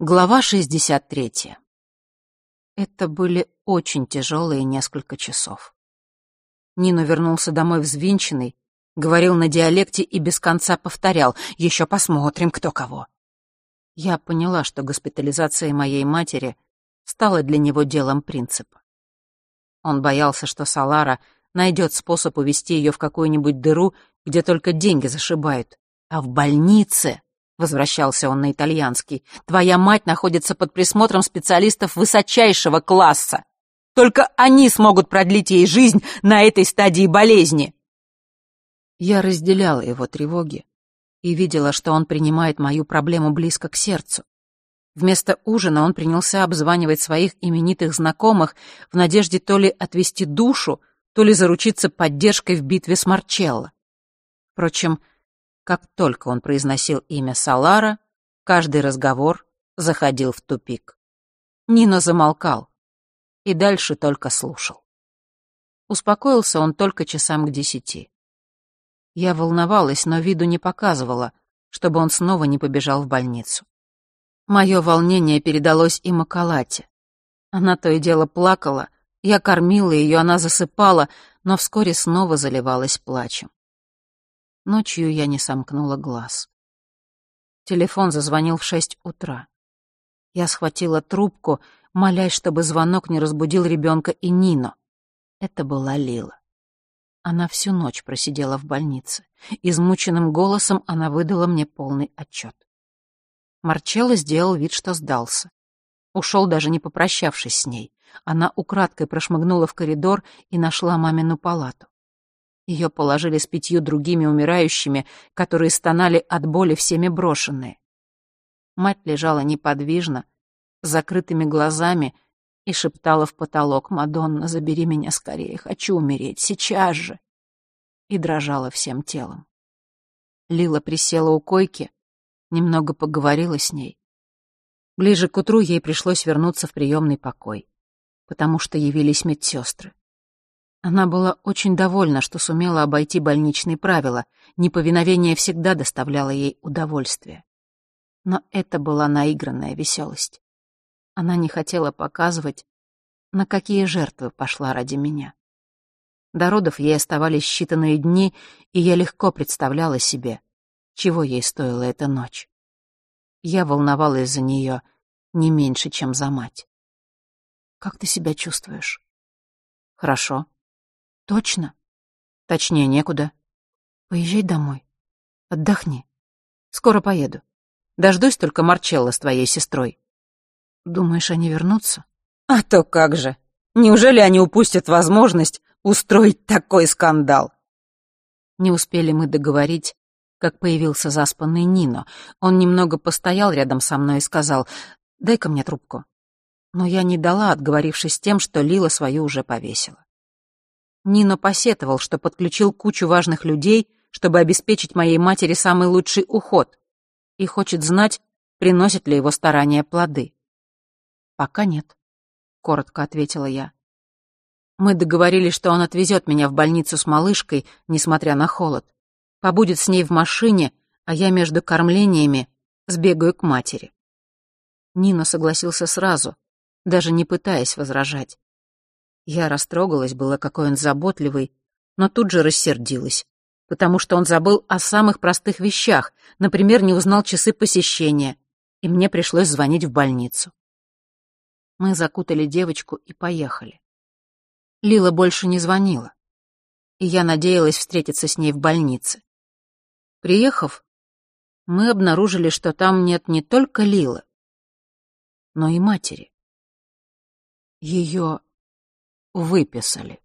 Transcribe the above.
Глава 63. Это были очень тяжелые несколько часов. Нино вернулся домой взвинченный, говорил на диалекте и без конца повторял «Еще посмотрим, кто кого». Я поняла, что госпитализация моей матери стала для него делом принципа. Он боялся, что Салара найдет способ увести ее в какую-нибудь дыру, где только деньги зашибают, а в больнице возвращался он на итальянский, твоя мать находится под присмотром специалистов высочайшего класса. Только они смогут продлить ей жизнь на этой стадии болезни. Я разделяла его тревоги и видела, что он принимает мою проблему близко к сердцу. Вместо ужина он принялся обзванивать своих именитых знакомых в надежде то ли отвести душу, то ли заручиться поддержкой в битве с Марчелло. Впрочем, как только он произносил имя Салара, каждый разговор заходил в тупик. Нино замолкал и дальше только слушал. Успокоился он только часам к десяти. Я волновалась, но виду не показывала, чтобы он снова не побежал в больницу. Мое волнение передалось и Макалате. Она то и дело плакала, я кормила ее, она засыпала, но вскоре снова заливалась плачем. Ночью я не сомкнула глаз. Телефон зазвонил в шесть утра. Я схватила трубку, молясь, чтобы звонок не разбудил ребенка и Нино. Это была Лила. Она всю ночь просидела в больнице. Измученным голосом она выдала мне полный отчет. Марчелло сделал вид, что сдался. Ушел, даже не попрощавшись с ней. Она украдкой прошмыгнула в коридор и нашла мамину палату. Ее положили с пятью другими умирающими, которые стонали от боли всеми брошенные. Мать лежала неподвижно, с закрытыми глазами и шептала в потолок «Мадонна, забери меня скорее, хочу умереть, сейчас же!» и дрожала всем телом. Лила присела у койки, немного поговорила с ней. Ближе к утру ей пришлось вернуться в приемный покой, потому что явились медсестры. Она была очень довольна, что сумела обойти больничные правила. Неповиновение всегда доставляло ей удовольствие. Но это была наигранная веселость. Она не хотела показывать, на какие жертвы пошла ради меня. До родов ей оставались считанные дни, и я легко представляла себе, чего ей стоила эта ночь. Я волновалась за нее не меньше, чем за мать. «Как ты себя чувствуешь?» «Хорошо», Точно? Точнее, некуда. Поезжай домой. Отдохни. Скоро поеду. Дождусь только Марчелла с твоей сестрой. Думаешь, они вернутся? А то как же. Неужели они упустят возможность устроить такой скандал? Не успели мы договорить, как появился заспанный Нино. Он немного постоял рядом со мной и сказал, «Дай-ка мне трубку». Но я не дала, отговорившись тем, что Лила свою уже повесила. Нино посетовал, что подключил кучу важных людей, чтобы обеспечить моей матери самый лучший уход, и хочет знать, приносят ли его старания плоды. «Пока нет», — коротко ответила я. Мы договорились, что он отвезет меня в больницу с малышкой, несмотря на холод. Побудет с ней в машине, а я между кормлениями сбегаю к матери. Нино согласился сразу, даже не пытаясь возражать. Я растрогалась было, какой он заботливый, но тут же рассердилась, потому что он забыл о самых простых вещах, например, не узнал часы посещения, и мне пришлось звонить в больницу. Мы закутали девочку и поехали. Лила больше не звонила, и я надеялась встретиться с ней в больнице. Приехав, мы обнаружили, что там нет не только Лилы, но и матери. Ее выписали.